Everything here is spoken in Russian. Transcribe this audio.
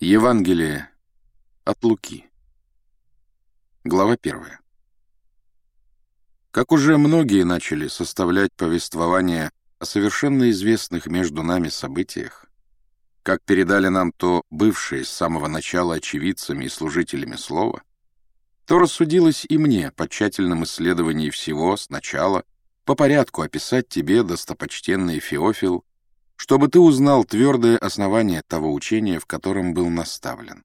Евангелие от Луки. Глава первая. Как уже многие начали составлять повествование о совершенно известных между нами событиях, как передали нам то бывшие с самого начала очевидцами и служителями слова, то рассудилось и мне по тщательном исследовании всего сначала по порядку описать тебе, достопочтенный Феофил, чтобы ты узнал твердое основание того учения, в котором был наставлен.